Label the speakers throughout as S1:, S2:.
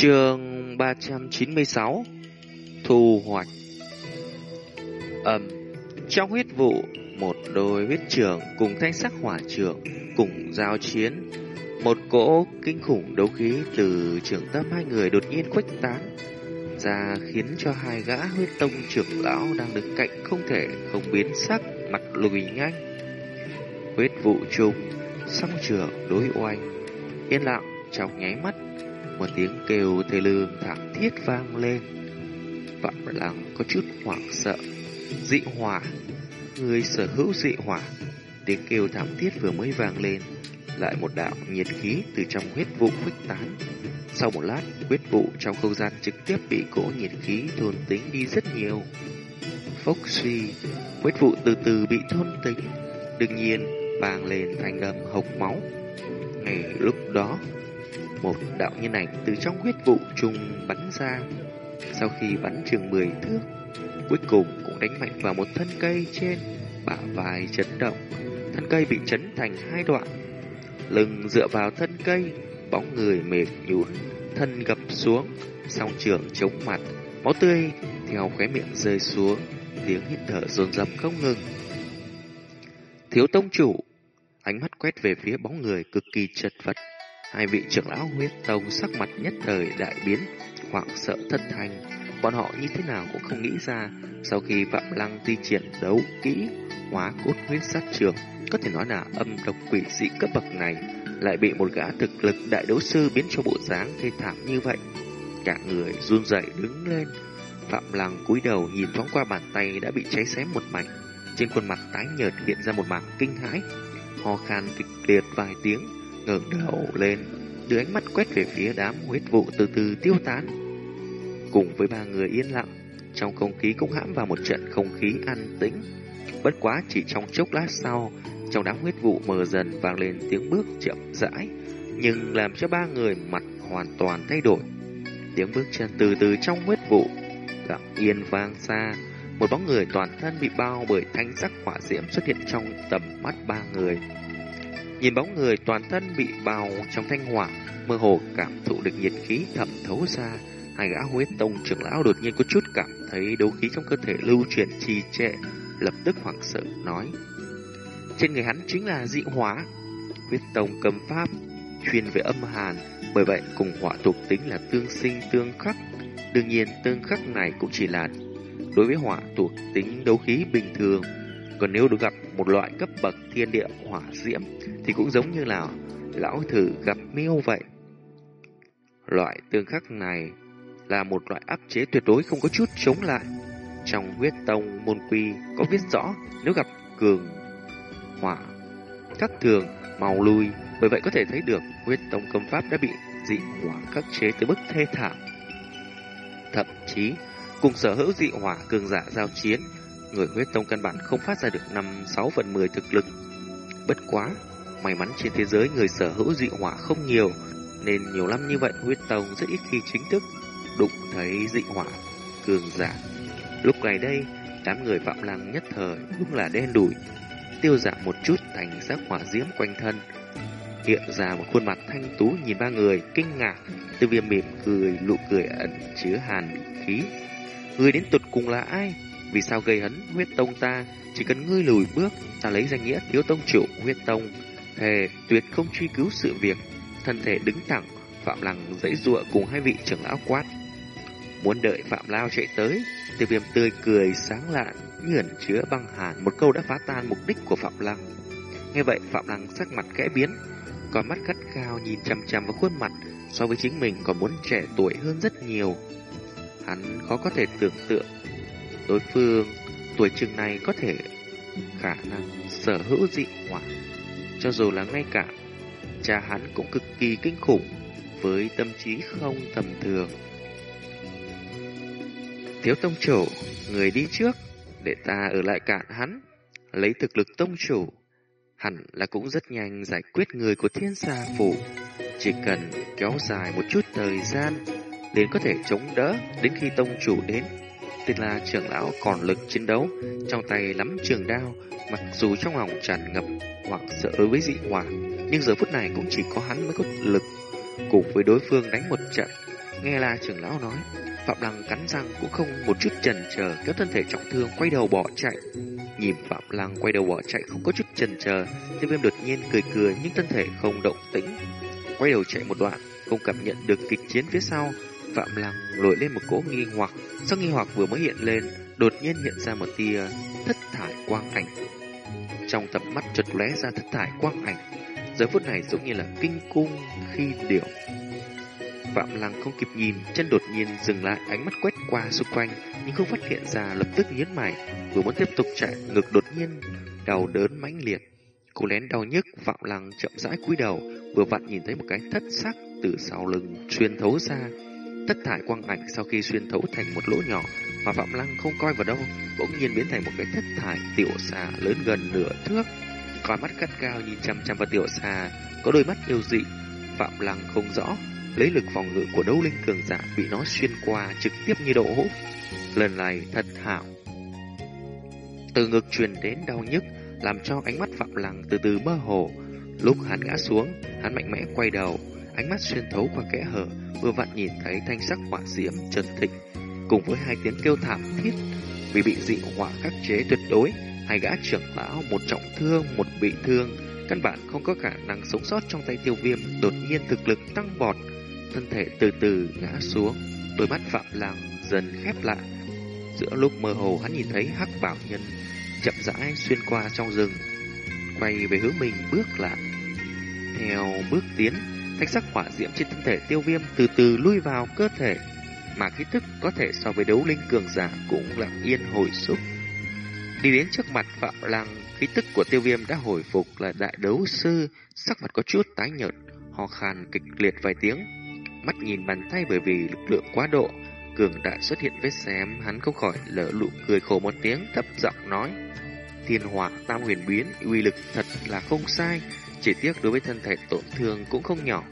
S1: Trường 396 Thu hoạch. Ẩm Trong huyết vụ Một đôi huyết trưởng cùng thanh sắc hỏa trường Cùng giao chiến. Một cỗ kinh khủng đấu khí Từ trường tâm hai người đột nhiên khuếch tán ra khiến cho hai gã huyết tông trưởng lão đang đứng cạnh không thể không biến sắc mặt lùi nhanh. Huyết vụ trùng, song trường đối oanh, yên lặng trong nháy mắt, một tiếng kêu thê lương thảm thiết vang lên. Phạm Lăng có chút hoảng sợ, dị hỏa, người sở hữu dị hỏa, tiếng kêu thảm thiết vừa mới vang lên, lại một đạo nhiệt khí từ trong huyết vụ khuếch tán sau một lát, huyết vụ trong không gian trực tiếp bị cỗ nhiệt khí thôn tính đi rất nhiều. Phốc suy, huyết vụ từ từ bị thôn tính, đương nhiên vang lên thành âm hộc máu. Ngay lúc đó, một đạo nhân ảnh từ trong huyết vụ trùng bắn ra. Sau khi bắn chừng 10 thước, cuối cùng cũng đánh mạnh vào một thân cây trên, bả vai chấn động. Thân cây bị chấn thành hai đoạn. Lưng dựa vào thân cây, bóng người mệt nhũn thân gập xuống, song trường chống mặt, máu tươi theo khóe miệng rơi xuống, tiếng hít thở dồn dập không ngừng. Thiếu tông chủ, ánh mắt quét về phía bóng người cực kỳ chật vật. Hai vị trưởng lão huyết tông sắc mặt nhất thời đại biến, hoảng sợ thất thanh. Bọn họ như thế nào cũng không nghĩ ra, sau khi Phạm Lăng thi triển đấu kỹ, hóa cốt huyết sát trường, có thể nói là âm độc quỷ dị cấp bậc này lại bị một gã thực lực đại đấu sư biến cho bộ dáng thê thảm như vậy. Cả người run rẩy đứng lên, Phạm Lăng cúi đầu nhìn thoáng qua bàn tay đã bị cháy xém một mảnh, trên khuôn mặt tái nhợt hiện ra một mảng kinh hãi, ho khan kịch liệt vài tiếng, ngẩng đầu lên, đưa ánh mắt quét về phía đám huyết vụ từ từ tiêu tán. Cùng với ba người yên lặng, trong không khí cũng hãm vào một trận không khí an tĩnh. Bất quá chỉ trong chốc lát sau, trong đám huyết vụ mờ dần vang lên tiếng bước chậm rãi, nhưng làm cho ba người mặt hoàn toàn thay đổi. Tiếng bước chân từ từ trong huyết vụ, lặng yên vang xa, một bóng người toàn thân bị bao bởi thanh sắc hỏa diễm xuất hiện trong tầm mắt ba người. Nhìn bóng người toàn thân bị bào trong thanh hỏa, mơ hồ cảm thụ được nhiệt khí thẩm thấu ra, hai gã huyết tông trưởng lão đột nhiên có chút cảm thấy đấu khí trong cơ thể lưu chuyển trì trệ, lập tức hoảng sợ nói: trên người hắn chính là dị hóa Huyết tông cầm pháp, chuyên về âm hàn, bởi vậy cùng hỏa thuộc tính là tương sinh tương khắc. Đương nhiên tương khắc này cũng chỉ là đối với hỏa thuộc tính đấu khí bình thường. Còn nếu được gặp một loại cấp bậc thiên địa hỏa diễm, thì cũng giống như là lão thử gặp miêu vậy. Loại tương khắc này là một loại áp chế tuyệt đối không có chút chống lại. Trong huyết tông môn quy có viết rõ, nếu gặp cường, hỏa các thường màu lui, bởi vậy có thể thấy được huyết tông công pháp đã bị dị hỏa khắc chế tới mức thê thảm thậm chí, cùng sở hữu dị hỏa cường giả giao chiến người huyết tông căn bản không phát ra được năm sáu phần mười thực lực bất quá may mắn trên thế giới người sở hữu dị hỏa không nhiều nên nhiều năm như vậy huyết tông rất ít khi chính thức đụng thấy dị hỏa cường giả lúc này đây đám người phạm lăng nhất thời đúng là đen đủi tiêu giảm một chút thành sắc hỏa diễm quanh thân. Hiện ra một khuôn mặt thanh tú nhìn ba người, kinh ngạc, từ viêm mỉm cười, nụ cười ẩn chứa hàn khí. Người đến tụt cùng là ai? Vì sao gây hấn huyết tông ta? Chỉ cần ngươi lùi bước, ta lấy danh nghĩa thiếu tông chủ huyết tông. Thề tuyệt không truy cứu sự việc. Thân thể đứng thẳng, Phạm Lăng dãy ruộng cùng hai vị trưởng lão quát. Muốn đợi Phạm Lao chạy tới, tiêu viêm tươi cười sáng lạn, như ẩn chứa băng hàn, một câu đã phá tan mục đích của Phạm Lăng. Nghe vậy Phạm Lăng sắc mặt kẽ biến, con mắt gắt cao nhìn chằm chằm vào khuôn mặt so với chính mình còn muốn trẻ tuổi hơn rất nhiều. Hắn khó có thể tưởng tượng đối phương tuổi chừng này có thể khả năng sở hữu dị hỏa. Cho dù là ngay cả cha hắn cũng cực kỳ kinh khủng với tâm trí không tầm thường. Thiếu tông chủ, người đi trước, để ta ở lại cạn hắn, lấy thực lực tông chủ. Hẳn là cũng rất nhanh giải quyết người của thiên gia phủ. Chỉ cần kéo dài một chút thời gian, đến có thể chống đỡ đến khi tông chủ đến. Tên là trưởng lão còn lực chiến đấu, trong tay nắm trường đao, mặc dù trong lòng tràn ngập hoảng sợ đối với dị hỏa, nhưng giờ phút này cũng chỉ có hắn mới có lực cùng với đối phương đánh một trận Nghe là trưởng lão nói, Phạm Lăng cắn răng cũng không một chút chần chờ kéo thân thể trọng thương quay đầu bỏ chạy. Nhìn Phạm Lăng quay đầu bỏ chạy không có chút chần chờ, tiêu viêm đột nhiên cười cười nhưng thân thể không động tĩnh. Quay đầu chạy một đoạn, không cảm nhận được kịch chiến phía sau, Phạm Lăng nổi lên một cỗ nghi hoặc, sau nghi hoặc vừa mới hiện lên, đột nhiên hiện ra một tia thất thải quang ảnh. Trong tập mắt chợt lóe ra thất thải quang ảnh, giờ phút này giống như là kinh cung khi điệu. Phạm Lăng không kịp nhìn, chân đột nhiên dừng lại, ánh mắt quét qua xung quanh, nhưng không phát hiện ra, lập tức nhíu mày, vừa muốn tiếp tục chạy, ngực đột nhiên đau đớn mãnh liệt. Cô lén đau nhức, Phạm Lăng chậm rãi cúi đầu, vừa vặn nhìn thấy một cái thất sắc từ sau lưng truyền thấu ra. Thất thải quang ảnh sau khi xuyên thấu thành một lỗ nhỏ mà Phạm Lăng không coi vào đâu, bỗng nhiên biến thành một cái thất thải tiểu xà lớn gần nửa thước. Con mắt cắt cao nhìn chăm chăm vào tiểu xà, có đôi mắt yêu dị. Phạm Lăng không rõ, lấy lực phòng ngự của đấu linh cường giả bị nó xuyên qua trực tiếp như đổ, hũ. Lần này thật hảo. Từ ngực truyền đến đau nhức, làm cho ánh mắt Phạm Lăng từ từ mơ hồ. Lúc hắn ngã xuống, hắn mạnh mẽ quay đầu, ánh mắt xuyên thấu qua kẽ hở, vừa vặn nhìn thấy thanh sắc hỏa diễm trần thịnh, cùng với hai tiếng kêu thảm thiết vì bị dị hỏa khắc chế tuyệt đối, hai gã trưởng lão một trọng thương, một bị thương, căn bản không có khả năng sống sót trong tay tiêu viêm, đột nhiên thực lực tăng vọt, thân thể từ từ ngã xuống, đôi mắt Phạm làng dần khép lại. Giữa lúc mơ hồ hắn nhìn thấy hắc bảo nhân chậm rãi xuyên qua trong rừng, quay về hướng mình bước lại. Theo bước tiến, thanh sắc hỏa diễm trên thân thể tiêu viêm từ từ lui vào cơ thể, mà khí thức có thể so với đấu linh cường giả cũng lặng yên hồi xúc. Đi đến trước mặt Phạm Lăng, khí tức của tiêu viêm đã hồi phục là đại đấu sư, sắc mặt có chút tái nhợt, ho khan kịch liệt vài tiếng. Mắt nhìn bàn tay bởi vì lực lượng quá độ, cường đại xuất hiện vết xém, hắn không khỏi lỡ lụ cười khổ một tiếng, thấp giọng nói. Thiên hỏa tam huyền biến, uy lực thật là không sai, chỉ tiếc đối với thân thể tổn thương cũng không nhỏ.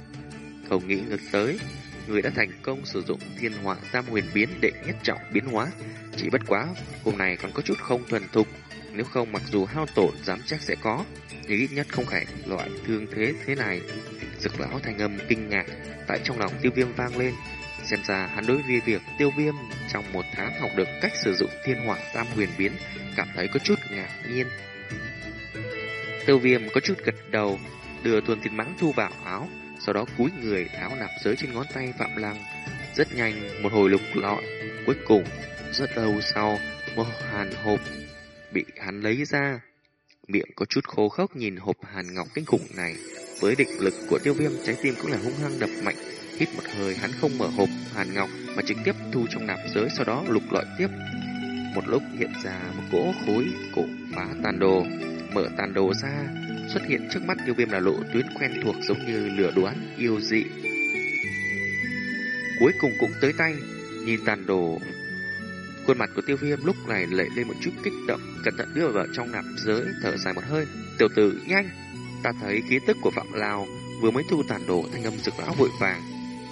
S1: Không nghĩ ngược tới, người đã thành công sử dụng thiên hỏa tam huyền biến để nhất trọng biến hóa. Chỉ bất quá, hôm nay còn có chút không thuần thục, nếu không mặc dù hao tổn dám chắc sẽ có, nhưng ít nhất không phải loại thương thế thế này. Dực lão thành âm kinh ngạc tại trong lòng tiêu viêm vang lên. Xem ra hắn đối với việc tiêu viêm trong một tháng học được cách sử dụng thiên hỏa tam huyền biến cảm thấy có chút ngạc nhiên. Tiêu viêm có chút gật đầu, đưa tuần thịt mắng thu vào áo, sau đó cúi người tháo nạp giới trên ngón tay Phạm Lăng. Rất nhanh, một hồi lục lọi, cuối cùng, rất lâu sau, một hàn hộp bị hắn lấy ra. Miệng có chút khô khốc nhìn hộp hàn ngọc kinh khủng này, với địch lực của tiêu viêm trái tim cũng là hung hăng đập mạnh. Hít một hơi hắn không mở hộp hàn ngọc mà trực tiếp thu trong nạp giới sau đó lục lọi tiếp. Một lúc hiện ra một cỗ khối cổ phá tàn đồ, mở tàn đồ ra, xuất hiện trước mắt tiêu viêm là lộ tuyến quen thuộc giống như lửa đoán yêu dị. Cuối cùng cũng tới tay, nhìn tàn đồ. Khuôn mặt của tiêu viêm lúc này lệ lên một chút kích động, cẩn thận đưa vào trong nạp giới, thở dài một hơi. Tiểu tử, nhanh! Ta thấy khí tức của Phạm Lào vừa mới thu tàn đồ thanh âm rực rỡ vội vàng.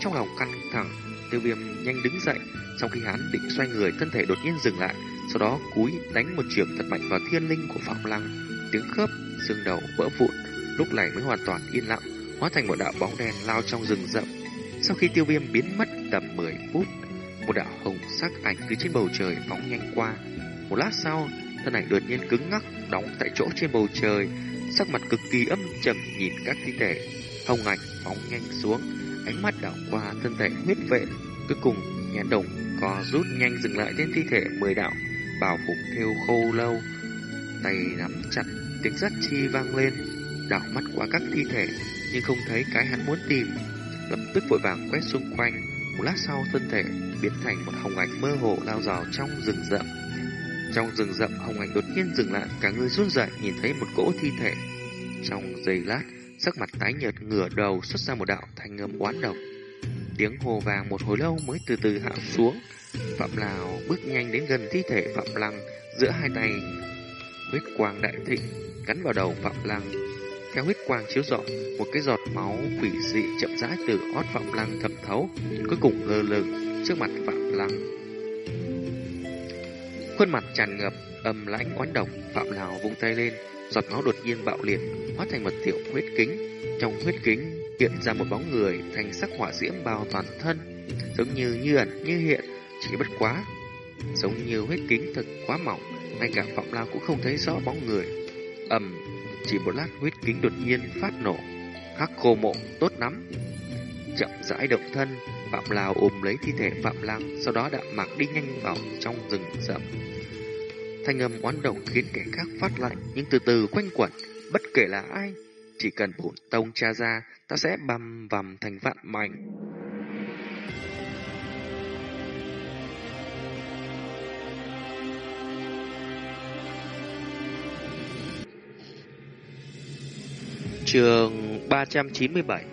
S1: Trong lòng căng thẳng, tiêu viêm nhanh đứng dậy, sau khi hắn định xoay người, thân thể đột nhiên dừng lại, sau đó cúi đánh một trường thật mạnh vào thiên linh của Phạm Lăng. Tiếng khớp, xương đầu vỡ vụn, lúc này mới hoàn toàn yên lặng, hóa thành một đạo bóng đen lao trong rừng rậm. Sau khi tiêu viêm biến mất tầm 10 phút, một đạo hồng sắc ảnh từ trên bầu trời phóng nhanh qua. Một lát sau, thân ảnh đột nhiên cứng ngắc, đóng tại chỗ trên bầu trời, sắc mặt cực kỳ âm trầm nhìn các thi thể. Hồng ảnh phóng nhanh xuống, ánh mắt đảo qua thân thể huyết vệ, cuối cùng nhãn đồng co rút nhanh dừng lại trên thi thể mười đạo, bảo phục theo khô lâu, tay nắm chặt, tiếng rất chi vang lên, đảo mắt qua các thi thể, nhưng không thấy cái hắn muốn tìm, lập tức vội vàng quét xung quanh, một lát sau thân thể biến thành một hồng ảnh mơ hồ lao vào trong rừng rậm. Trong rừng rậm, hồng ảnh đột nhiên dừng lại, cả người run rẩy nhìn thấy một cỗ thi thể. Trong giây lát, sắc mặt tái nhợt ngửa đầu xuất ra một đạo thanh âm oán độc. Tiếng hồ vàng một hồi lâu mới từ từ hạ xuống. Phạm Lào bước nhanh đến gần thi thể Phạm Lăng, giữa hai tay huyết quang đại thịnh cắn vào đầu Phạm Lăng. Theo huyết quang chiếu rọi, một cái giọt máu quỷ dị chậm rãi từ ót Phạm Lăng thẩm thấu, cuối cùng lơ lửng trước mặt Phạm Lăng. Khuôn mặt tràn ngập âm lãnh oán độc, Phạm Lào vung tay lên, giọt máu đột nhiên bạo liệt, hóa thành một tiểu huyết kính. Trong huyết kính hiện ra một bóng người thành sắc hỏa diễm bao toàn thân. giống như như ẩn như hiện, chỉ bất quá. Giống như huyết kính thật quá mỏng, ngay cả Phạm Lao cũng không thấy rõ bóng người ầm, chỉ một lát huyết kính đột nhiên phát nổ, khắc khô mộ tốt lắm. Chậm rãi động thân, Phạm Lào ôm lấy thi thể Phạm lang sau đó đã mặc đi nhanh vào trong rừng rậm. Thanh âm oán động khiến kẻ khác phát lạnh, nhưng từ từ quanh quẩn, bất kể là ai, chỉ cần bổn tông tra ra, ta sẽ băm vằm thành vạn mảnh. Trường 397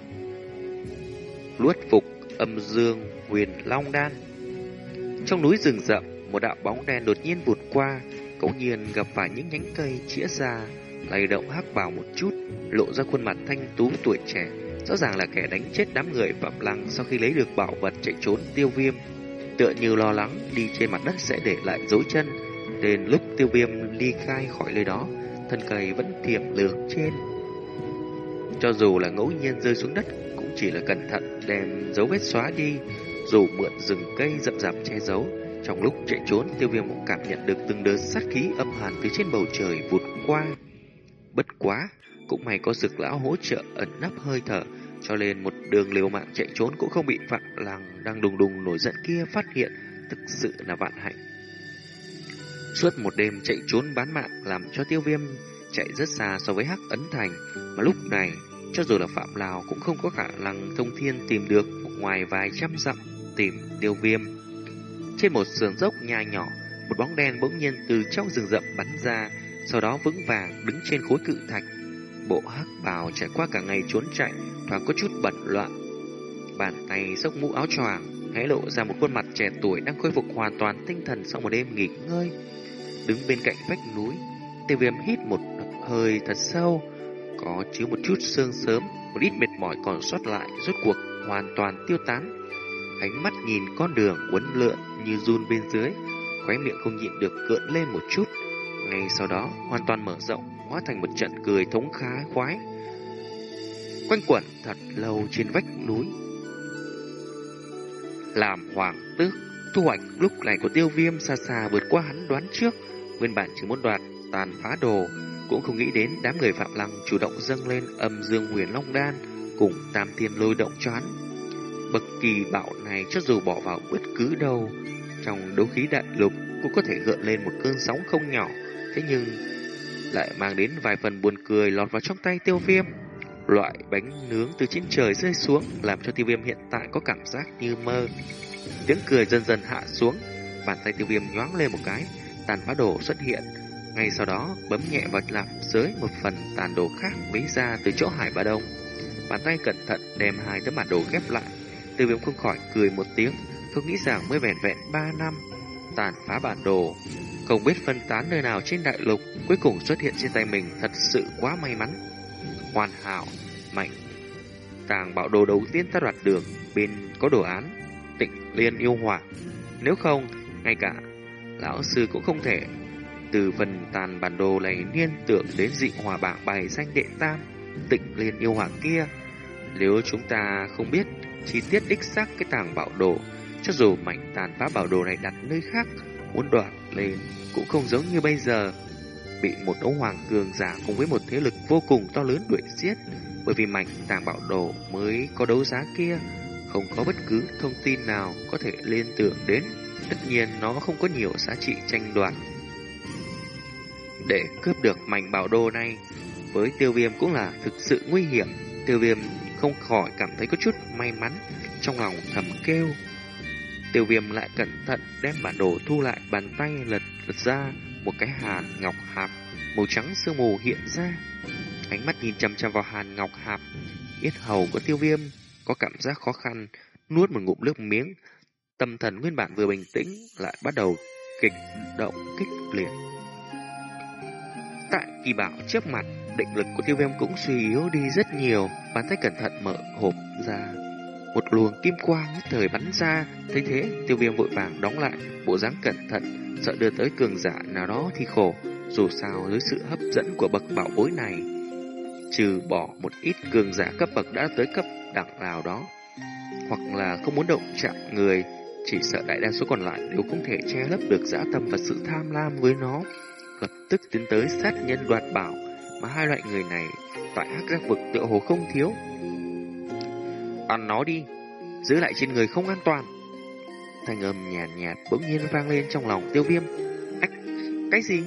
S1: Luất phục âm dương huyền long đan. Trong núi rừng rậm, Một đạo bóng đen đột nhiên vụt qua cậu nhiên gặp phải những nhánh cây chĩa ra, lay động hắc vào một chút, Lộ ra khuôn mặt thanh tú tuổi trẻ. Rõ ràng là kẻ đánh chết đám người Phạm Lăng Sau khi lấy được bảo vật chạy trốn tiêu viêm. Tựa như lo lắng đi trên mặt đất sẽ để lại dấu chân Đến lúc tiêu viêm ly khai khỏi nơi đó, Thân cây vẫn thiệp lược trên cho dù là ngẫu nhiên rơi xuống đất cũng chỉ là cẩn thận đem dấu vết xóa đi, dù mượn rừng cây rậm rạp che giấu. Trong lúc chạy trốn, tiêu viêm cũng cảm nhận được từng đợt sát khí âm hàn từ trên bầu trời vụt qua. Bất quá, cũng may có dực lão hỗ trợ ẩn nấp hơi thở, cho nên một đường liều mạng chạy trốn cũng không bị Phạm lằng đang đùng đùng nổi giận kia phát hiện, thực sự là vạn hạnh. Suốt một đêm chạy trốn bán mạng làm cho tiêu viêm chạy rất xa so với Hắc Ấn Thành, mà lúc này cho dù là Phạm Lào cũng không có khả năng thông thiên tìm được ngoài vài trăm dặm tìm tiêu viêm. Trên một sườn dốc nhà nhỏ, một bóng đen bỗng nhiên từ trong rừng rậm bắn ra, sau đó vững vàng đứng trên khối cự thạch. Bộ hắc bào trải qua cả ngày trốn chạy, thoáng có chút bận loạn. Bàn tay xốc mũ áo choàng, hé lộ ra một khuôn mặt trẻ tuổi đang khôi phục hoàn toàn tinh thần sau một đêm nghỉ ngơi. Đứng bên cạnh vách núi, tiêu viêm hít một hơi thật sâu, có chứa một chút sương sớm, một ít mệt mỏi còn sót lại, rốt cuộc hoàn toàn tiêu tán. Ánh mắt nhìn con đường uốn lượn như run bên dưới, khóe miệng không nhịn được cợn lên một chút. Ngay sau đó, hoàn toàn mở rộng, hóa thành một trận cười thống khá khoái. Quanh quẩn thật lâu trên vách núi. Làm hoàng tước, thu hoạch lúc này của tiêu viêm xa xa vượt qua hắn đoán trước. Nguyên bản chỉ muốn đoạt tàn phá đồ, cũng không nghĩ đến đám người Phạm Lăng chủ động dâng lên âm dương huyền long đan cùng tam thiên lôi động cho hắn. Bậc kỳ bạo này cho dù bỏ vào bất cứ đâu, trong đấu khí đại lục cũng có thể gợn lên một cơn sóng không nhỏ, thế nhưng lại mang đến vài phần buồn cười lọt vào trong tay tiêu viêm. Loại bánh nướng từ trên trời rơi xuống làm cho tiêu viêm hiện tại có cảm giác như mơ. Tiếng cười dần dần hạ xuống, bàn tay tiêu viêm nhoáng lên một cái, tàn phá đồ xuất hiện, ngay sau đó, bấm nhẹ vào lạp dưới một phần tàn đồ khác lấy ra từ chỗ Hải Ba Đông. Bàn tay cẩn thận đem hai tấm bản đồ ghép lại. Từ viêm không khỏi cười một tiếng, không nghĩ rằng mới vẹn vẹn ba năm. Tàn phá bản đồ, không biết phân tán nơi nào trên đại lục, cuối cùng xuất hiện trên tay mình thật sự quá may mắn. Hoàn hảo, mạnh. Tàng bảo đồ đầu tiên ta đoạt được, bên có đồ án, tịnh liên yêu hỏa. Nếu không, ngay cả lão sư cũng không thể từ phần tàn bản đồ này liên tưởng đến dị hòa bảng bài danh đệ tam, tịnh liên yêu hỏa kia. Nếu chúng ta không biết chi tiết đích xác cái tàng bảo đồ, cho dù mảnh tàn phá bảo đồ này đặt nơi khác, muốn đoạt lên cũng không giống như bây giờ. Bị một đấu hoàng cường giả cùng với một thế lực vô cùng to lớn đuổi giết, bởi vì mảnh tàng bảo đồ mới có đấu giá kia, không có bất cứ thông tin nào có thể liên tưởng đến. Tất nhiên nó không có nhiều giá trị tranh đoạt để cướp được mảnh bảo đồ này. Với tiêu viêm cũng là thực sự nguy hiểm. Tiêu viêm không khỏi cảm thấy có chút may mắn, trong lòng thầm kêu. Tiêu viêm lại cẩn thận đem bản đồ thu lại bàn tay lật lật ra một cái hàn ngọc hạp màu trắng sương mù hiện ra. Ánh mắt nhìn chăm chăm vào hàn ngọc hạp, yết hầu của tiêu viêm có cảm giác khó khăn, nuốt một ngụm nước miếng. Tâm thần nguyên bản vừa bình tĩnh lại bắt đầu kịch động kích liệt. Tại kỳ bảo trước mặt, định lực của tiêu viêm cũng suy yếu đi rất nhiều, bàn tay cẩn thận mở hộp ra. Một luồng kim quang nhất thời bắn ra, thấy thế tiêu viêm vội vàng đóng lại, bộ dáng cẩn thận, sợ đưa tới cường giả nào đó thì khổ, dù sao dưới sự hấp dẫn của bậc bảo bối này. Trừ bỏ một ít cường giả cấp bậc đã tới cấp đẳng nào đó, hoặc là không muốn động chạm người, chỉ sợ đại đa số còn lại đều không thể che lấp được dã tâm và sự tham lam với nó. Lập tức tiến tới sát nhân đoạt bảo, mà hai loại người này tại hắc giác vực tựa hồ không thiếu. Ăn nó đi, giữ lại trên người không an toàn. Thanh âm nhàn nhạt, nhạt bỗng nhiên vang lên trong lòng tiêu viêm. Ách, cái gì?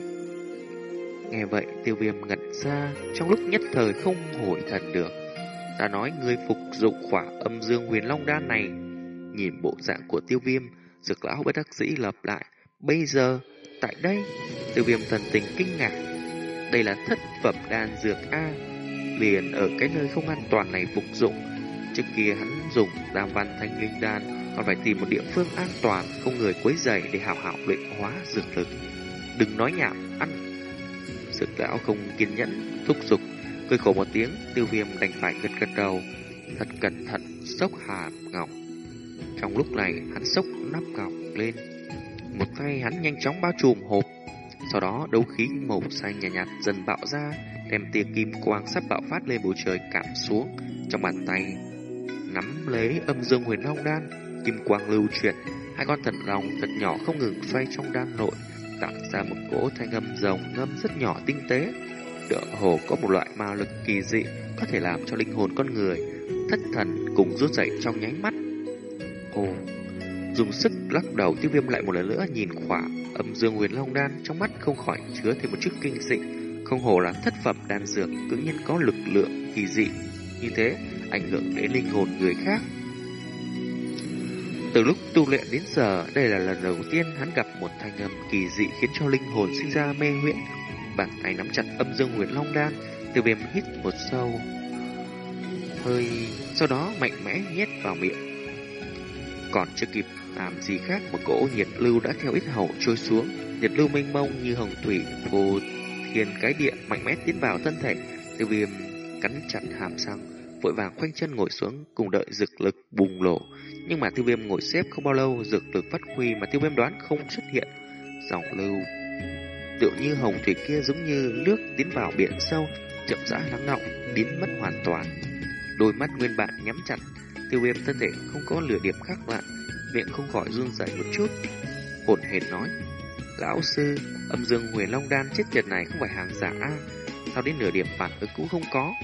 S1: Nghe vậy tiêu viêm ngẩn ra trong lúc nhất thời không hồi thần được. Ta nói người phục dụng khỏa âm dương huyền long đan này. Nhìn bộ dạng của tiêu viêm, dược lão bất đắc dĩ lập lại. Bây giờ, tại đây, tiêu viêm thần tình kinh ngạc. Đây là thất phẩm đan dược A. Liền ở cái nơi không an toàn này phục dụng. Trước kia hắn dùng đam văn thanh linh đan, còn phải tìm một địa phương an toàn, không người quấy rầy để hào hảo luyện hóa dược lực. Đừng nói nhảm, ăn. Dược lão không kiên nhẫn, thúc giục Cười khổ một tiếng, tiêu viêm đành phải gật gật đầu, thật cẩn thận sốc hàm ngọc. Trong lúc này, hắn sốc nắp ngọc lên. Một tay hắn nhanh chóng bao trùm hộp, sau đó đấu khí màu xanh nhạt, nhạt dần bạo ra, đem tia kim quang sắp bạo phát lên bầu trời cảm xuống. Trong bàn tay, nắm lấy âm dương huyền long đan, kim quang lưu chuyển, hai con thần lòng thật nhỏ không ngừng xoay trong đan nội, tạo ra một cỗ thanh âm rồng ngâm rất nhỏ tinh tế tựa hồ có một loại ma lực kỳ dị có thể làm cho linh hồn con người thất thần cùng rút dậy trong nháy mắt. Ồ, dùng sức lắc đầu tiêu viêm lại một lần nữa nhìn khỏa âm dương huyền long đan trong mắt không khỏi chứa thêm một chút kinh dị. Không hồ là thất phẩm đan dược cứ nhiên có lực lượng kỳ dị như thế ảnh hưởng đến linh hồn người khác. Từ lúc tu luyện đến giờ, đây là lần đầu tiên hắn gặp một thanh âm kỳ dị khiến cho linh hồn sinh ra mê huyễn bàn tay nắm chặt âm dương huyền long đan, tiêu viêm hít một sâu hơi, sau đó mạnh mẽ nhét vào miệng. Còn chưa kịp làm gì khác một cỗ nhiệt lưu đã theo ít hậu trôi xuống, nhiệt lưu mênh mông như hồng thủy vô thiên cái địa mạnh mẽ tiến vào thân thể, tiêu viêm cắn chặt hàm răng, vội vàng khoanh chân ngồi xuống cùng đợi dược lực bùng nổ. Nhưng mà tiêu viêm ngồi xếp không bao lâu, dược lực phát huy mà tiêu viêm đoán không xuất hiện. Dòng lưu tựa như hồng thủy kia giống như nước tiến vào biển sâu, chậm rãi lắng ngọng, biến mất hoàn toàn. Đôi mắt nguyên bản nhắm chặt, tiêu viêm thân thể không có lửa điểm khác lạ, miệng không khỏi run rẩy một chút. Hồn hển nói, lão sư, âm dương huyền long đan chết tiệt này không phải hàng giả a sao đến nửa điểm phản ứng cũng không có.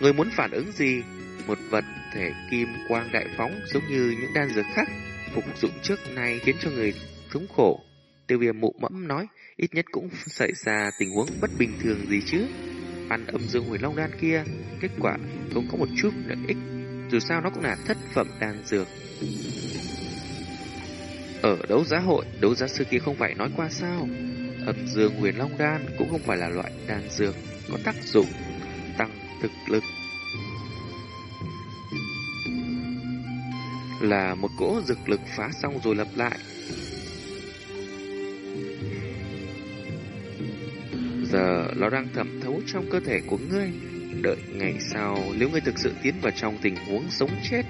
S1: Người muốn phản ứng gì? Một vật thể kim quang đại phóng giống như những đan dược khác phục dụng trước nay khiến cho người thống khổ Tiêu viêm mụ mẫm nói, ít nhất cũng xảy ra tình huống bất bình thường gì chứ. Ăn âm dương huyền long đan kia, kết quả không có một chút lợi ích. Dù sao nó cũng là thất phẩm đan dược. Ở đấu giá hội, đấu giá sư kia không phải nói qua sao. Âm dương huyền long đan cũng không phải là loại đan dược có tác dụng tăng thực lực. Là một cỗ dược lực phá xong rồi lập lại, Giờ nó đang thẩm thấu trong cơ thể của ngươi. Đợi ngày sau, nếu ngươi thực sự tiến vào trong tình huống sống chết,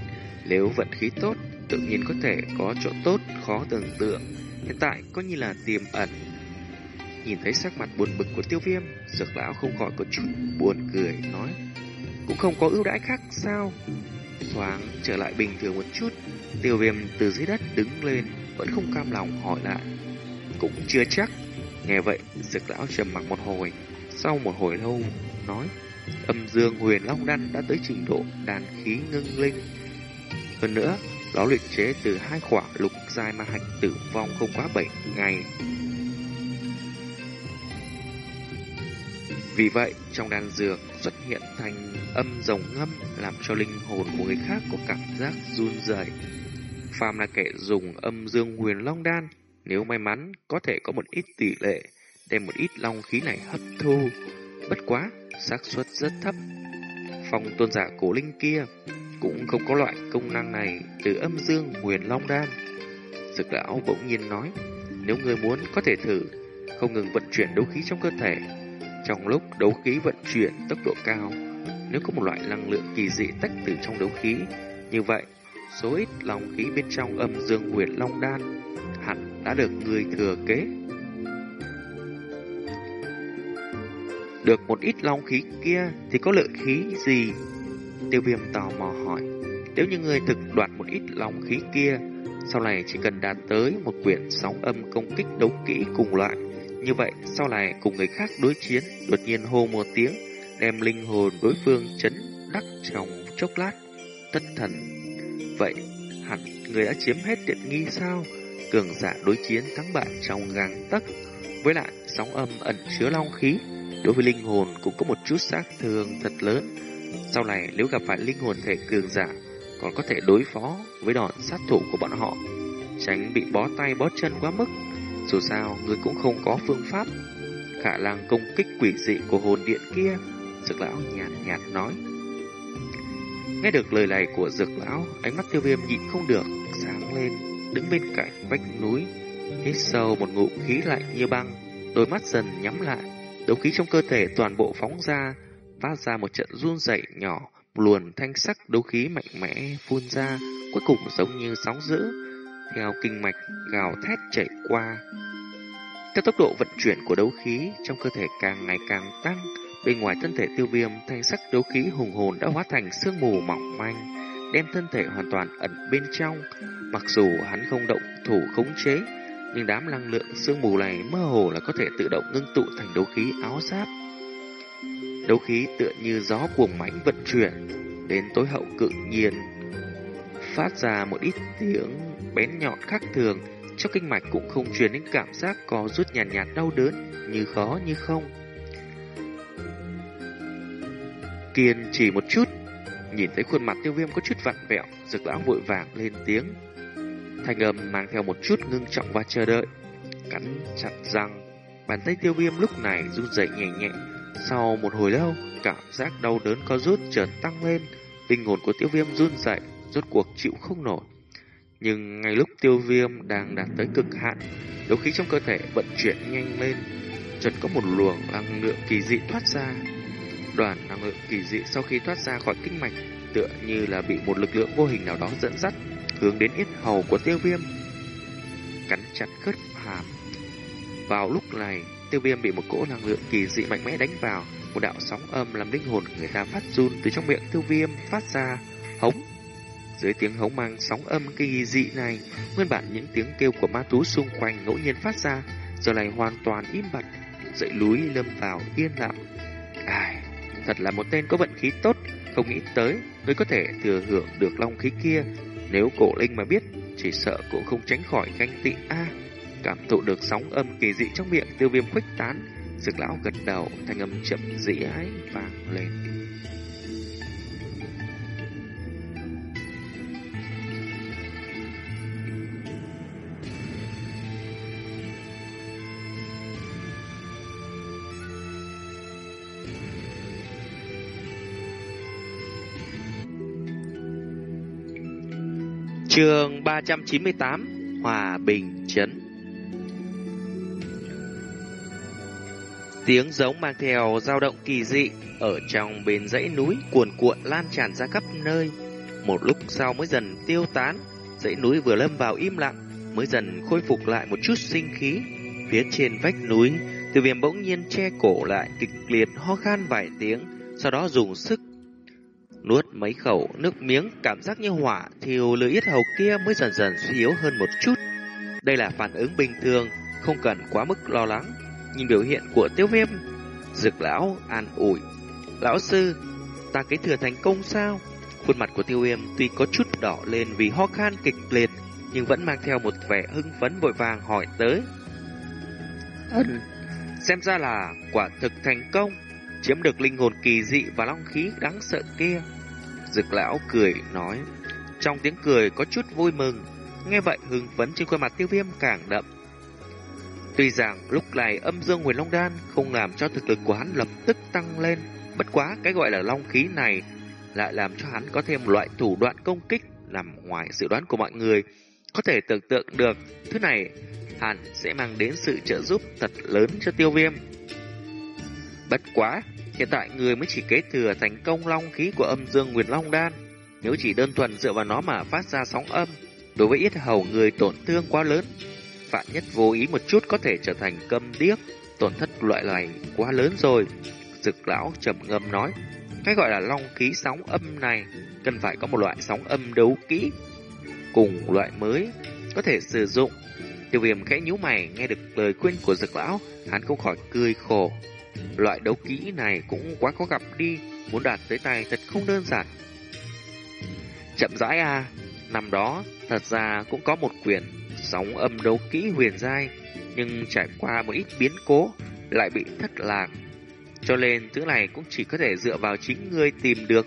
S1: nếu vận khí tốt, tự nhiên có thể có chỗ tốt khó tưởng tượng. Hiện tại có như là tiềm ẩn. Nhìn thấy sắc mặt buồn bực của tiêu viêm, dược lão không khỏi có chút buồn cười, nói. Cũng không có ưu đãi khác sao? Thoáng trở lại bình thường một chút, tiêu viêm từ dưới đất đứng lên, vẫn không cam lòng hỏi lại. Cũng chưa chắc. Nghe vậy, dược lão trầm mặc một hồi, sau một hồi lâu, nói, âm dương huyền long đan đã tới trình độ đàn khí ngưng linh. Hơn nữa, nó luyện chế từ hai quả lục giai ma hạch tử vong không quá 7 ngày. Vì vậy, trong đan dược xuất hiện thành âm rồng ngâm làm cho linh hồn của người khác có cảm giác run rẩy. Phàm là kẻ dùng âm dương huyền long đan nếu may mắn, có thể có một ít tỷ lệ đem một ít long khí này hấp thu. Bất quá, xác suất rất thấp. Phòng tôn giả cổ linh kia cũng không có loại công năng này từ âm dương huyền long đan. Dực lão bỗng nhiên nói, nếu người muốn có thể thử, không ngừng vận chuyển đấu khí trong cơ thể. Trong lúc đấu khí vận chuyển tốc độ cao, nếu có một loại năng lượng kỳ dị tách từ trong đấu khí, như vậy, số ít lòng khí bên trong âm dương huyền long đan hẳn đã được người thừa kế. Được một ít long khí kia thì có lợi khí gì? Tiêu viêm tò mò hỏi. Nếu như người thực đoạt một ít long khí kia, sau này chỉ cần đạt tới một quyển sóng âm công kích đấu kỹ cùng loại. Như vậy, sau này cùng người khác đối chiến, đột nhiên hô một tiếng, đem linh hồn đối phương chấn đắc trong chốc lát, tất thần. Vậy, hẳn người đã chiếm hết tiện nghi sao? Cường giả đối chiến thắng bại trong gang tấc. Với lại, sóng âm ẩn chứa long khí, đối với linh hồn cũng có một chút sát thương thật lớn. Sau này nếu gặp phải linh hồn thể cường giả, còn có thể đối phó với đòn sát thủ của bọn họ, tránh bị bó tay bó chân quá mức. Dù sao, người cũng không có phương pháp. Khả năng công kích quỷ dị của hồn điện kia, dược lão nhàn nhạt, nhạt nói. Nghe được lời này của dược lão, ánh mắt tiêu viêm nhịn không được, sáng lên, đứng bên cạnh vách núi, hít sâu một ngụm khí lạnh như băng, đôi mắt dần nhắm lại, đấu khí trong cơ thể toàn bộ phóng ra, phát ra một trận run rẩy nhỏ, luồn thanh sắc đấu khí mạnh mẽ phun ra, cuối cùng giống như sóng dữ, theo kinh mạch gào thét chảy qua. Theo tốc độ vận chuyển của đấu khí trong cơ thể càng ngày càng tăng, bên ngoài thân thể tiêu viêm thanh sắc đấu khí hùng hồn đã hóa thành sương mù mỏng manh, đem thân thể hoàn toàn ẩn bên trong. Mặc dù hắn không động thủ khống chế, nhưng đám năng lượng sương mù này mơ hồ là có thể tự động ngưng tụ thành đấu khí áo giáp. Đấu khí tựa như gió cuồng mãnh vận chuyển đến tối hậu cự nhiên, phát ra một ít tiếng bén nhọn khác thường, cho kinh mạch cũng không truyền đến cảm giác có rút nhàn nhạt, nhạt đau đớn, như khó như không. Kiên chỉ một chút, nhìn thấy khuôn mặt tiêu viêm có chút vặn vẹo, rực lão vội vàng lên tiếng. Thanh âm mang theo một chút ngưng trọng và chờ đợi, cắn chặt răng. Bàn tay tiêu viêm lúc này run rẩy nhẹ nhẹ. Sau một hồi lâu, cảm giác đau đớn có rút chợt tăng lên, linh hồn của tiêu viêm run rẩy, rốt cuộc chịu không nổi. Nhưng ngay lúc tiêu viêm đang đạt tới cực hạn, đấu khí trong cơ thể vận chuyển nhanh lên, chợt có một luồng năng lượng kỳ dị thoát ra. Đoàn năng lượng kỳ dị sau khi thoát ra khỏi kinh mạch tựa như là bị một lực lượng vô hình nào đó dẫn dắt hướng đến ít hầu của tiêu viêm. Cắn chặt khớp hàm. Vào lúc này, tiêu viêm bị một cỗ năng lượng kỳ dị mạnh mẽ đánh vào, một đạo sóng âm làm linh hồn người ta phát run từ trong miệng tiêu viêm phát ra hống. Dưới tiếng hống mang sóng âm kỳ dị này, nguyên bản những tiếng kêu của ma thú xung quanh ngẫu nhiên phát ra, giờ này hoàn toàn im bặt, dậy núi lâm vào yên lặng. Ai, thật là một tên có vận khí tốt, không nghĩ tới người có thể thừa hưởng được long khí kia. Nếu cổ linh mà biết, chỉ sợ cũng không tránh khỏi ganh tị a. cảm thụ được sóng âm kỳ dị trong miệng tiêu viêm khuếch tán, Dược lão gật đầu, thanh âm chậm rãi vang lên. Trường 398 Hòa Bình Trấn Tiếng giống mang theo dao động kỳ dị ở trong bên dãy núi cuồn cuộn lan tràn ra khắp nơi. Một lúc sau mới dần tiêu tán, dãy núi vừa lâm vào im lặng, mới dần khôi phục lại một chút sinh khí. Phía trên vách núi, từ viêm bỗng nhiên che cổ lại kịch liệt ho khan vài tiếng, sau đó dùng sức nuốt mấy khẩu nước miếng, cảm giác như hỏa thiêu lưỡi yết hầu kia mới dần dần suy yếu hơn một chút. Đây là phản ứng bình thường, không cần quá mức lo lắng. Nhìn biểu hiện của tiêu viêm, dược lão an ủi. Lão sư, ta kế thừa thành công sao? Khuôn mặt của tiêu viêm tuy có chút đỏ lên vì ho khan kịch liệt, nhưng vẫn mang theo một vẻ hưng phấn vội vàng hỏi tới. Ừm, xem ra là quả thực thành công, chiếm được linh hồn kỳ dị và long khí đáng sợ kia. Dực lão cười nói, trong tiếng cười có chút vui mừng. Nghe vậy hưng phấn trên khuôn mặt tiêu viêm càng đậm. Tuy rằng lúc này âm dương huyền long đan không làm cho thực lực của hắn lập tức tăng lên, bất quá cái gọi là long khí này lại làm cho hắn có thêm loại thủ đoạn công kích nằm ngoài dự đoán của mọi người. Có thể tưởng tượng được, thứ này hẳn sẽ mang đến sự trợ giúp thật lớn cho tiêu viêm. Bất quá, hiện tại người mới chỉ kế thừa thành công long khí của âm dương nguyệt long đan. Nếu chỉ đơn thuần dựa vào nó mà phát ra sóng âm, đối với ít hầu người tổn thương quá lớn, vạn nhất vô ý một chút có thể trở thành câm điếc, tổn thất loại này quá lớn rồi. Dực lão trầm ngâm nói, Cái gọi là long khí sóng âm này cần phải có một loại sóng âm đấu kỹ cùng loại mới có thể sử dụng. Tiêu viêm khẽ nhíu mày nghe được lời khuyên của dực lão, hắn không khỏi cười khổ. Loại đấu kỹ này cũng quá khó gặp đi, muốn đạt tới tay thật không đơn giản. Chậm rãi à, năm đó thật ra cũng có một quyển sóng âm đấu kỹ huyền giai, nhưng trải qua một ít biến cố lại bị thất lạc. Cho nên thứ này cũng chỉ có thể dựa vào chính ngươi tìm được.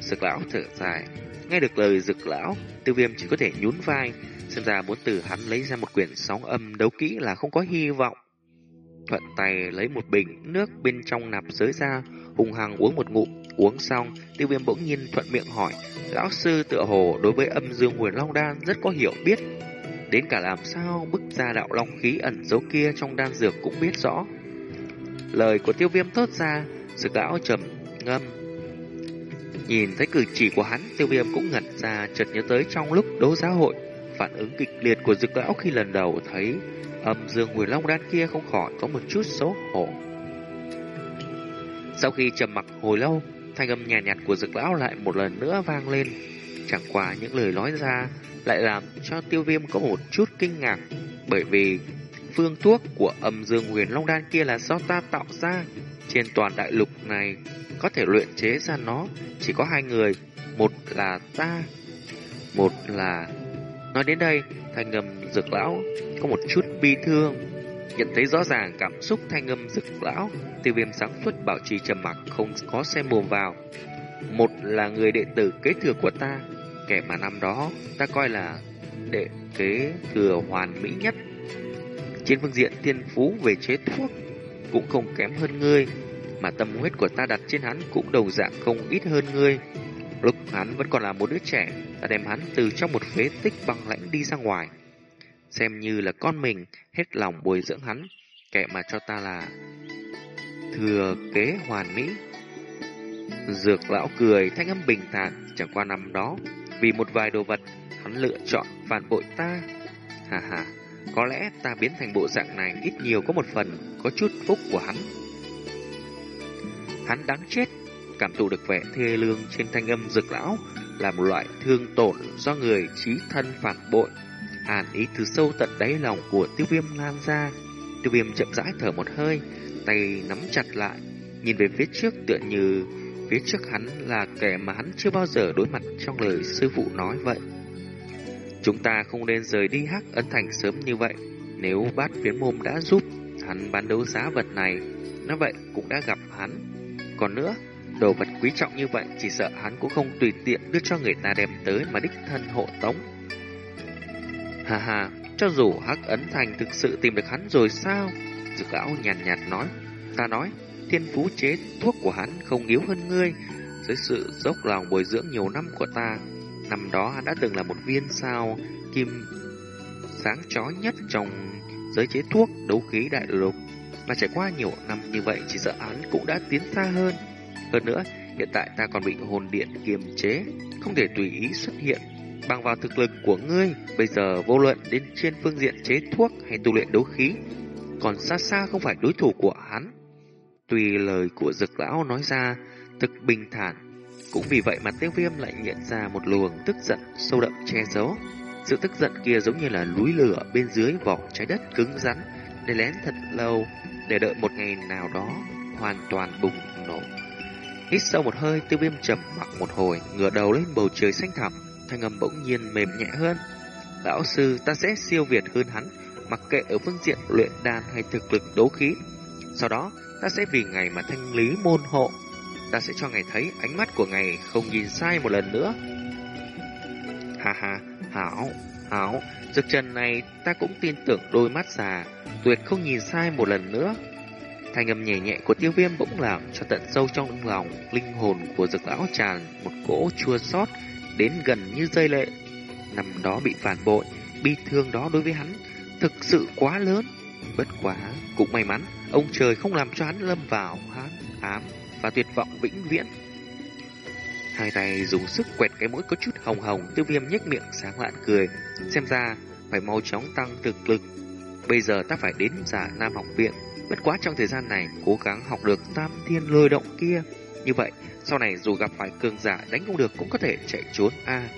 S1: Dực lão thở dài, nghe được lời dực lão, tiêu viêm chỉ có thể nhún vai, xem ra muốn từ hắn lấy ra một quyển sóng âm đấu kỹ là không có hy vọng. Thuận tay lấy một bình nước bên trong nạp giới ra, hùng hăng uống một ngụm, uống xong, tiêu viêm bỗng nhiên thuận miệng hỏi, lão sư tựa hồ đối với âm dương huyền long đan rất có hiểu biết, đến cả làm sao bức ra đạo long khí ẩn dấu kia trong đan dược cũng biết rõ. Lời của tiêu viêm thốt ra, sự lão trầm ngâm. Nhìn thấy cử chỉ của hắn, tiêu viêm cũng ngẩn ra, chợt nhớ tới trong lúc đấu giá hội, phản ứng kịch liệt của dực lão khi lần đầu thấy âm dương huyền long đan kia không khỏi có một chút xấu hổ. Sau khi trầm mặc hồi lâu, thanh âm nhàn nhạt, nhạt của dực lão lại một lần nữa vang lên. Chẳng qua những lời nói ra lại làm cho tiêu viêm có một chút kinh ngạc, bởi vì phương thuốc của âm dương huyền long đan kia là do ta tạo ra. Trên toàn đại lục này có thể luyện chế ra nó chỉ có hai người, một là ta, một là... Nói đến đây, thanh âm dược lão có một chút bi thương. Nhận thấy rõ ràng cảm xúc thanh âm dược lão, tiêu viêm sáng suốt bảo trì trầm mặc không có xem mồm vào. Một là người đệ tử kế thừa của ta, kẻ mà năm đó ta coi là đệ kế thừa hoàn mỹ nhất. Trên phương diện thiên phú về chế thuốc cũng không kém hơn ngươi, mà tâm huyết của ta đặt trên hắn cũng đồng dạng không ít hơn ngươi. Lúc hắn vẫn còn là một đứa trẻ, đã đem hắn từ trong một phế tích băng lãnh đi ra ngoài. Xem như là con mình, hết lòng bồi dưỡng hắn, kệ mà cho ta là thừa kế hoàn mỹ. Dược lão cười, thanh âm bình thản, chẳng qua năm đó, vì một vài đồ vật, hắn lựa chọn phản bội ta. Hà hà, có lẽ ta biến thành bộ dạng này ít nhiều có một phần có chút phúc của hắn. Hắn đáng chết, cảm thụ được vẻ thê lương trên thanh âm rực lão là một loại thương tổn do người trí thân phản bội. Hàn ý từ sâu tận đáy lòng của tiêu viêm lan ra. Tiêu viêm chậm rãi thở một hơi, tay nắm chặt lại, nhìn về phía trước tựa như phía trước hắn là kẻ mà hắn chưa bao giờ đối mặt trong lời sư phụ nói vậy. Chúng ta không nên rời đi hắc ấn thành sớm như vậy. Nếu bát phiến môn đã giúp hắn bán đấu giá vật này, nó vậy cũng đã gặp hắn. Còn nữa, đồ vật quý trọng như vậy chỉ sợ hắn cũng không tùy tiện đưa cho người ta đem tới mà đích thân hộ tống. Hà hà, cho dù hắc ấn thành thực sự tìm được hắn rồi sao? Dược lão nhàn nhạt, nhạt nói. Ta nói, thiên phú chế thuốc của hắn không yếu hơn ngươi. Dưới sự dốc lòng bồi dưỡng nhiều năm của ta, năm đó hắn đã từng là một viên sao kim sáng chói nhất trong giới chế thuốc đấu khí đại lục. Mà trải qua nhiều năm như vậy chỉ sợ hắn cũng đã tiến xa hơn. Hơn nữa, hiện tại ta còn bị hồn điện kiềm chế, không thể tùy ý xuất hiện. Bằng vào thực lực của ngươi, bây giờ vô luận đến trên phương diện chế thuốc hay tu luyện đấu khí, còn xa xa không phải đối thủ của hắn. Tuy lời của dực lão nói ra thực bình thản, cũng vì vậy mà tiêu viêm lại nhận ra một luồng tức giận sâu đậm che giấu. Sự tức giận kia giống như là núi lửa bên dưới vỏ trái đất cứng rắn, để lén thật lâu, để đợi một ngày nào đó hoàn toàn bùng nổ. Hít sâu một hơi, tiêu viêm trầm mặc một hồi, ngửa đầu lên bầu trời xanh thẳm, thanh âm bỗng nhiên mềm nhẹ hơn. Lão sư, ta sẽ siêu việt hơn hắn, mặc kệ ở phương diện luyện đan hay thực lực đấu khí. Sau đó, ta sẽ vì ngày mà thanh lý môn hộ. Ta sẽ cho ngày thấy ánh mắt của ngày không nhìn sai một lần nữa. Ha ha, hảo, hảo, dược trần này ta cũng tin tưởng đôi mắt già, tuyệt không nhìn sai một lần nữa. Thanh âm nhẹ nhẹ của tiêu viêm bỗng làm cho tận sâu trong lòng linh hồn của dược lão tràn một cỗ chua xót đến gần như dây lệ. Năm đó bị phản bội, bi thương đó đối với hắn thực sự quá lớn. Bất quá, cũng may mắn, ông trời không làm cho hắn lâm vào hán ám và tuyệt vọng vĩnh viễn. Hai tay dùng sức quẹt cái mũi có chút hồng hồng, tiêu viêm nhếch miệng sáng lạn cười. Xem ra, phải mau chóng tăng thực lực. Bây giờ ta phải đến giả Nam học viện. Bất quá trong thời gian này, cố gắng học được tam thiên lôi động kia. Như vậy, sau này dù gặp phải cường giả đánh không được cũng có thể chạy trốn a.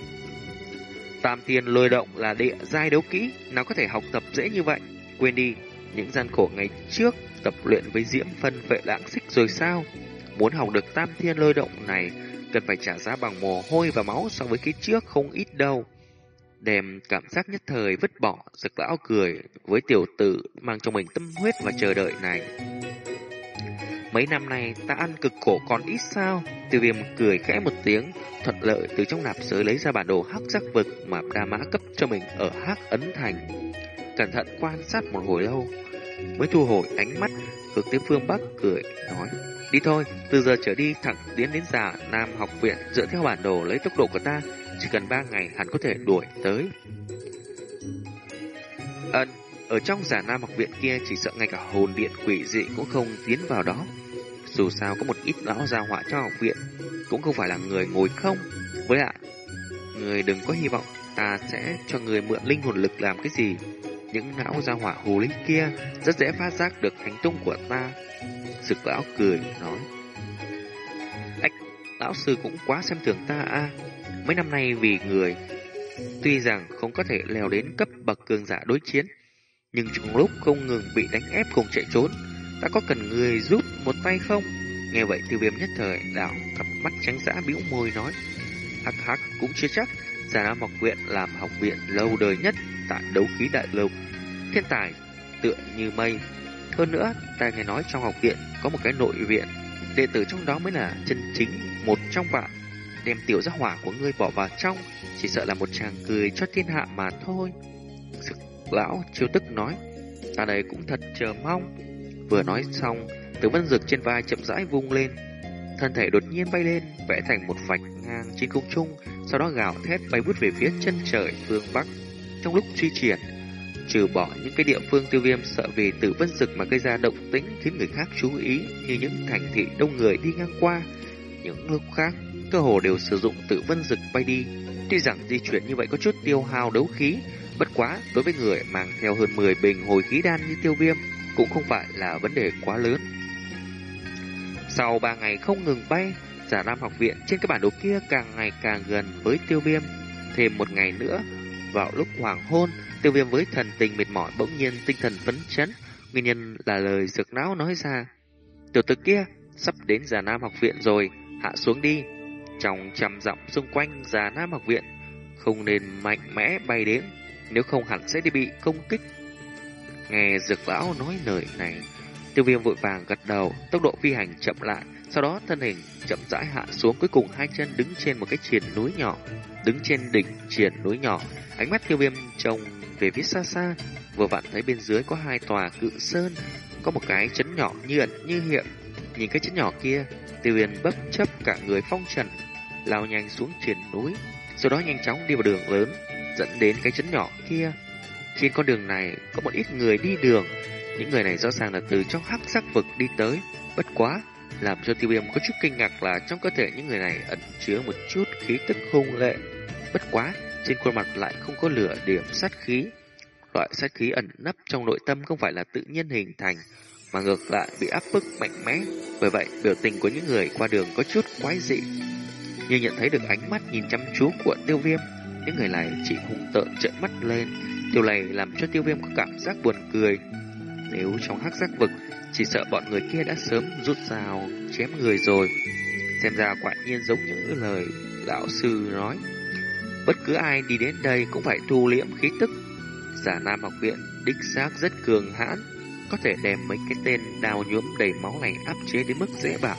S1: Tam thiên lôi động là địa giai đấu kỹ, nào có thể học tập dễ như vậy. Quên đi, những gian khổ ngày trước tập luyện với diễm phân vệ lãng xích rồi sao? Muốn học được tam thiên lôi động này, cần phải trả giá bằng mồ hôi và máu so với cái trước không ít đâu. Đem cảm giác nhất thời vứt bỏ, giật lão cười với tiểu tử mang trong mình tâm huyết và chờ đợi này. Mấy năm nay ta ăn cực khổ còn ít sao? Tiêu viêm cười khẽ một tiếng, thuận lợi từ trong nạp giới lấy ra bản đồ hắc giác vực mà Đa Mã cấp cho mình ở hắc ấn thành. Cẩn thận quan sát một hồi lâu, mới thu hồi ánh mắt, hướng tới phương Bắc cười, nói. Đi thôi, từ giờ trở đi thẳng tiến đến giả Nam học viện dựa theo bản đồ lấy tốc độ của ta, chỉ cần ba ngày hắn có thể đuổi tới. Ân, ở trong giả Nam học viện kia chỉ sợ ngay cả hồn điện quỷ dị cũng không tiến vào đó. Dù sao có một ít lão gia họa cho học viện, cũng không phải là người ngồi không. Với ạ, người đừng có hy vọng ta sẽ cho người mượn linh hồn lực làm cái gì. Những lão gia hỏa hồ lý kia rất dễ phát giác được hành tung của ta. Sực lão cười, nói. Ách, lão sư cũng quá xem thường ta a Mấy năm nay vì người, tuy rằng không có thể leo đến cấp bậc cường giả đối chiến, nhưng trong lúc không ngừng bị đánh ép cùng chạy trốn, đã có cần người giúp một tay không? Nghe vậy tiêu viêm nhất thời đảo cặp mắt trắng dã bĩu môi nói. Hắc hắc cũng chưa chắc, già nam học viện làm học viện lâu đời nhất tại đấu khí đại lục. Thiên tài tựa như mây. Hơn nữa, ta nghe nói trong học viện có một cái nội viện, đệ tử trong đó mới là chân chính một trong vạn. Đem tiểu gia hỏa của ngươi bỏ vào trong, chỉ sợ là một chàng cười cho thiên hạ mà thôi. Sực lão chiêu tức nói, ta đây cũng thật chờ mong. Vừa nói xong, tử vân dực trên vai chậm rãi vung lên, thân thể đột nhiên bay lên, vẽ thành một vạch ngang trên không trung, sau đó gào thét bay vút về phía chân trời phương bắc. Trong lúc truy triển, trừ bỏ những cái địa phương tiêu viêm sợ vì tử vân dực mà gây ra động tĩnh khiến người khác chú ý như những thành thị đông người đi ngang qua, những lúc khác cơ hồ đều sử dụng tự vân dực bay đi. Tuy rằng di chuyển như vậy có chút tiêu hao đấu khí, bất quá đối với người mang theo hơn 10 bình hồi khí đan như tiêu viêm cũng không phải là vấn đề quá lớn. Sau 3 ngày không ngừng bay, giả nam học viện trên cái bản đồ kia càng ngày càng gần với tiêu viêm. Thêm một ngày nữa, vào lúc hoàng hôn, tiêu viêm với thần tình mệt mỏi bỗng nhiên tinh thần phấn chấn. Nguyên nhân là lời dược não nói ra. Tiểu tử kia, sắp đến giả nam học viện rồi, hạ xuống đi. Trong trăm dặm xung quanh già nam học viện, không nên mạnh mẽ bay đến, nếu không hẳn sẽ đi bị công kích. Nghe dược lão nói lời này, tiêu viêm vội vàng gật đầu, tốc độ phi hành chậm lại, sau đó thân hình chậm rãi hạ xuống cuối cùng hai chân đứng trên một cái triển núi nhỏ. Đứng trên đỉnh triển núi nhỏ, ánh mắt tiêu viêm trông về phía xa xa, vừa vặn thấy bên dưới có hai tòa cự sơn, có một cái chấn nhỏ như ẩn như hiện. Nhìn cái chấn nhỏ kia, tiêu Yên bất chấp cả người phong trần, lao nhanh xuống triển núi, sau đó nhanh chóng đi vào đường lớn, dẫn đến cái chấn nhỏ kia. Trên con đường này có một ít người đi đường, những người này rõ ràng là từ trong hắc sắc vực đi tới, bất quá làm cho tiêu viêm có chút kinh ngạc là trong cơ thể những người này ẩn chứa một chút khí tức hung lệ. Bất quá, trên khuôn mặt lại không có lửa điểm sát khí. Loại sát khí ẩn nấp trong nội tâm không phải là tự nhiên hình thành, mà ngược lại bị áp bức mạnh mẽ. Bởi vậy, biểu tình của những người qua đường có chút quái dị. Nhưng nhận thấy được ánh mắt nhìn chăm chú của tiêu viêm, những người này chỉ hung tợn trợn mắt lên. Điều này làm cho tiêu viêm có cảm giác buồn cười. Nếu trong hắc giác vực, chỉ sợ bọn người kia đã sớm rút dao chém người rồi. Xem ra quả nhiên giống những lời lão sư nói. Bất cứ ai đi đến đây cũng phải thu liễm khí tức. Giả Nam học viện đích xác rất cường hãn, có thể đem mấy cái tên đào nhuốm đầy máu này áp chế đến mức dễ bảo.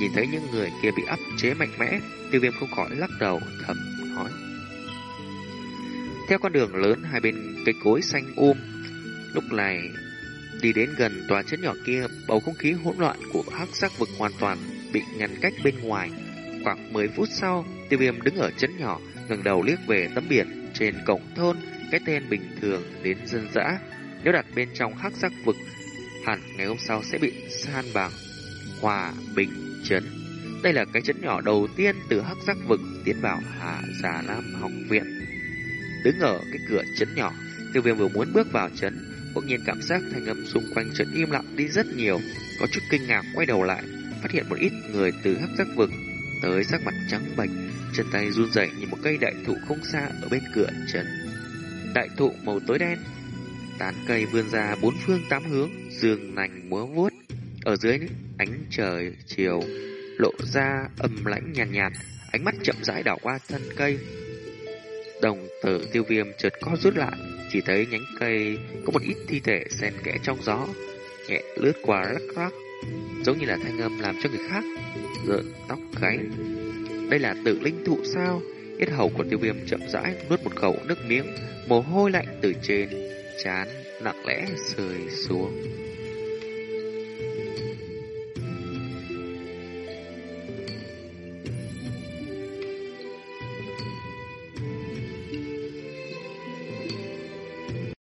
S1: Nhìn thấy những người kia bị áp chế mạnh mẽ, tiêu viêm không khỏi lắc đầu thầm nói. Theo con đường lớn hai bên cây cối xanh um, lúc này đi đến gần tòa chấn nhỏ kia, bầu không khí hỗn loạn của hắc sắc vực hoàn toàn bị ngăn cách bên ngoài. Khoảng 10 phút sau, tiêu viêm đứng ở chấn nhỏ, ngẩng đầu liếc về tấm biển trên cổng thôn, cái tên bình thường đến dân dã. Nếu đặt bên trong hắc sắc vực, hẳn ngày hôm sau sẽ bị san bằng. Hòa Bình Trấn Đây là cái chấn nhỏ đầu tiên từ hắc sắc vực tiến vào Hạ Giả Lam học viện. Đứng ở cái cửa chấn nhỏ, tiêu viêm vừa muốn bước vào chấn, bỗng nhiên cảm giác thanh âm xung quanh chấn im lặng đi rất nhiều, có chút kinh ngạc quay đầu lại, phát hiện một ít người từ hắc giác vực tới sắc mặt trắng bệch, chân tay run rẩy như một cây đại thụ không xa ở bên cửa trấn. Đại thụ màu tối đen, tán cây vươn ra bốn phương tám hướng, dương nành múa vuốt. Ở dưới ánh trời chiều lộ ra âm lãnh nhàn nhạt, nhạt, ánh mắt chậm rãi đảo qua thân cây. Đồng tử tiêu viêm chợt co rút lại, chỉ thấy nhánh cây có một ít thi thể xen kẽ trong gió, nhẹ lướt qua lắc lắc, giống như là thanh âm làm cho người khác rợn tóc gáy. Đây là tự linh thụ sao? Yết hầu của tiêu viêm chậm rãi nuốt một khẩu nước miếng, mồ hôi lạnh từ trên, chán nặng lẽ rơi xuống.